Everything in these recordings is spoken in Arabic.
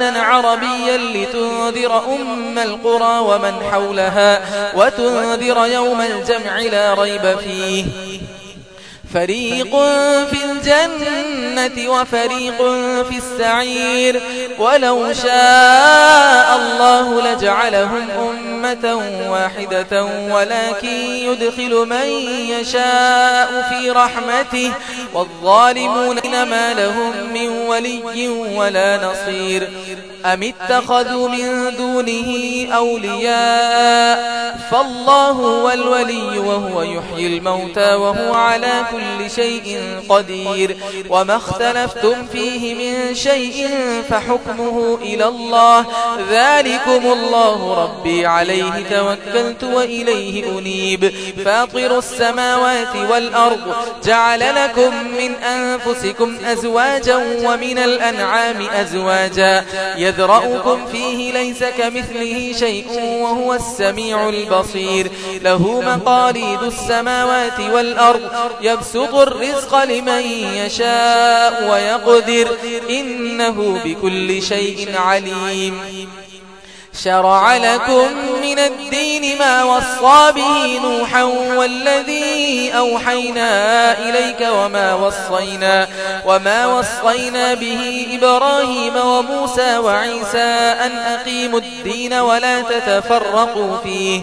قرآنا عربيا لتنذر أم القرى ومن حولها وتنذر يوم الجمع لا ريب فيه. فريق في الجنة وفريق في السعير ولو شاء الله لجعلهم أمة واحدة ولكن يدخل من يشاء في رحمته والظالمون لما لهم من ولي ولا نصير أم اتخذوا من دونه أولياء فالله هو الولي وهو يحيي الموتى وهو على كل كل شيء قدير وما اختلفتم فيه من شيء فحكمه إلى الله. ذلكم الله ربي عليه توكلت وإليه أنيب. فاطر السماوات والأرض جعل لكم من أنفسكم أزواجا ومن الأنعام أزواجا. يذرأكم فيه ليس كمثله شيء وهو السميع البصير. له مقاليد السماوات والأرض يبصر يبسط الرزق لمن يشاء ويقدر إنه بكل شيء عليم. شرع لكم من الدين ما وصى به نوحا والذي أوحينا إليك وما وصينا, وما وصينا به إبراهيم وموسى وعيسى أن أقيموا الدين ولا تتفرقوا فيه.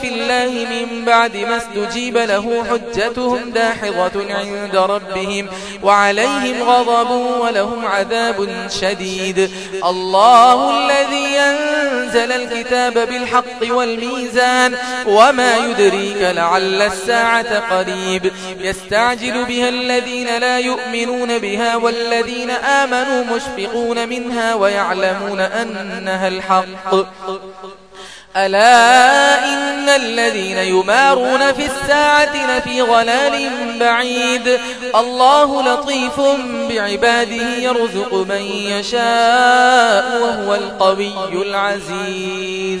في الله من بعد ما استجيب له حجتهم داحظة عند ربهم وعليهم غضب ولهم عذاب شديد. الله الذي أنزل الكتاب بالحق والميزان وما يدريك لعل الساعة قريب. يستعجل بها الذين لا يؤمنون بها والذين آمنوا مشفقون منها ويعلمون أنها الحق. ألا إن الذين يمارون في الساعة لفي غلال بعيد. الله لطيف بعباده يرزق من يشاء وهو القوي العزيز.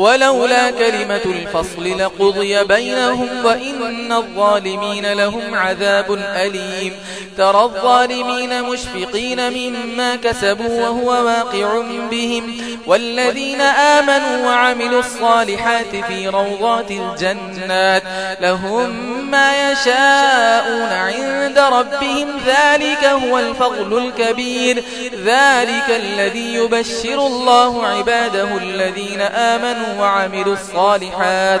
ولولا كلمة الفصل لقضي بينهم وإن الظالمين لهم عذاب أليم. ترى الظالمين مشفقين مما كسبوا وهو واقع بهم. والذين آمنوا وعملوا الصالحات في روضات الجنات لهم ما يشاءون عند ربهم. ذلك هو الفضل الكبير. ذلك الذي يبشر الله عباده الذين آمنوا وعملوا الصالحات.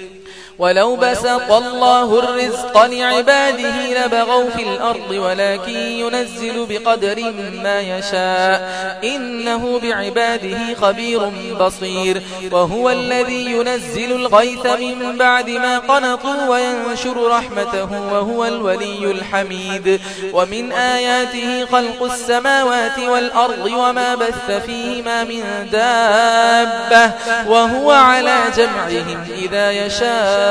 ولو بسط الله الرزق لعباده لبغوا في الأرض ولكن ينزل بقدر ما يشاء. إنه بعباده خبير بصير. وهو الذي ينزل الغيث من بعد ما قنطوا وينشر رحمته وهو الولي الحميد. ومن آياته خلق السماوات والأرض وما بث فيهما من دابة. وهو على جمعهم إذا يشاء.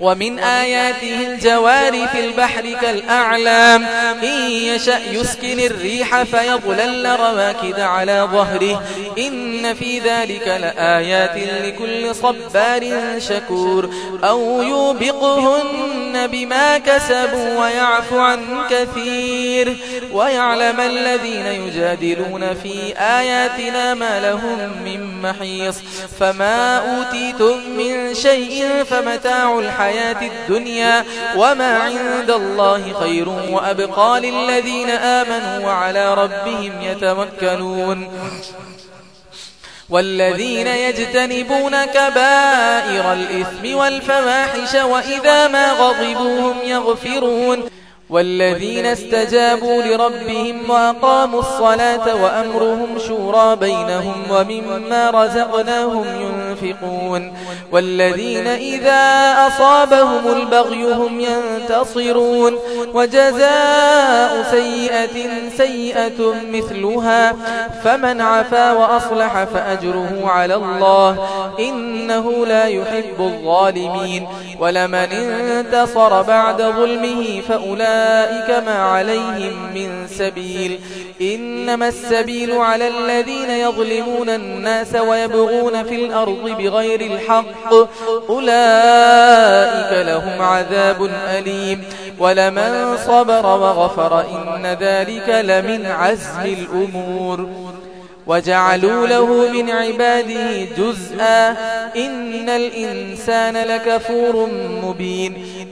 ومن آياته الجوار في البحر كالأعلام إن يشأ يسكن الريح فيضلل رواكد على ظهره. إن في ذلك لآيات لكل صبار شكور. أو يوبقهن بما كسبوا ويعفو عن كثير. ويعلم الذين يجادلون في آياتنا ما لهم من محيص. فما أوتيتم من شيء فمتاع الحياة الحياة الدنيا وما عند الله خير وأبقى للذين آمنوا وعلى ربهم يتمكنون والذين يجتنبون كبائر الإثم والفواحش وإذا ما غضبوهم يغفرون. والذين استجابوا لربهم وأقاموا الصلاة وأمرهم شورى بينهم ومما رزقناهم ينفقون والذين إذا أصابهم البغي هم ينتصرون وجزاء سيئة سيئة مثلها فمن عفا وأصلح فأجره على الله إنه لا يحب الظالمين ولمن انتصر بعد ظلمه فأولئك أولئك ما عليهم من سبيل. إنما السبيل على الذين يظلمون الناس ويبغون في الأرض بغير الحق. أولئك لهم عذاب أليم. ولمن صبر وغفر إن ذلك لمن عزم الأمور. وجعلوا له من عباده جزءا. إن الإنسان لكفور مبين.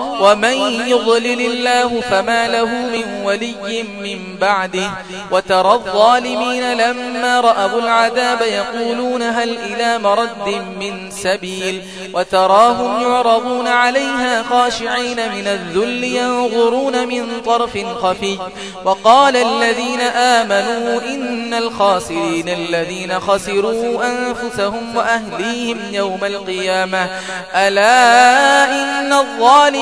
ومن يضلل الله فما له من ولي من بعده وترى الظالمين لما رأبوا العذاب يقولون هل إلى مرد من سبيل وتراهم يعرضون عليها خاشعين من الذل ينظرون من طرف خفي وقال الذين آمنوا إن الخاسرين الذين خسروا أنفسهم وأهليهم يوم القيامة ألا إن الظالمين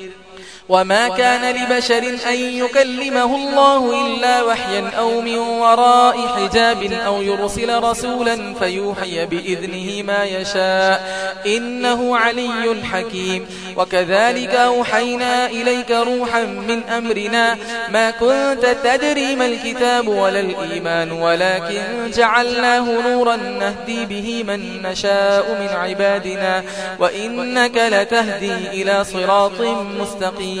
وما كان لبشر أن يكلمه الله إلا وحيا أو من وراء حجاب أو يرسل رسولا فيوحي بإذنه ما يشاء إنه علي حكيم وكذلك أوحينا إليك روحا من أمرنا ما كنت تدري ما الكتاب ولا الإيمان ولكن جعلناه نورا نهدي به من نشاء من عبادنا وإنك لتهدي إلى صراط مستقيم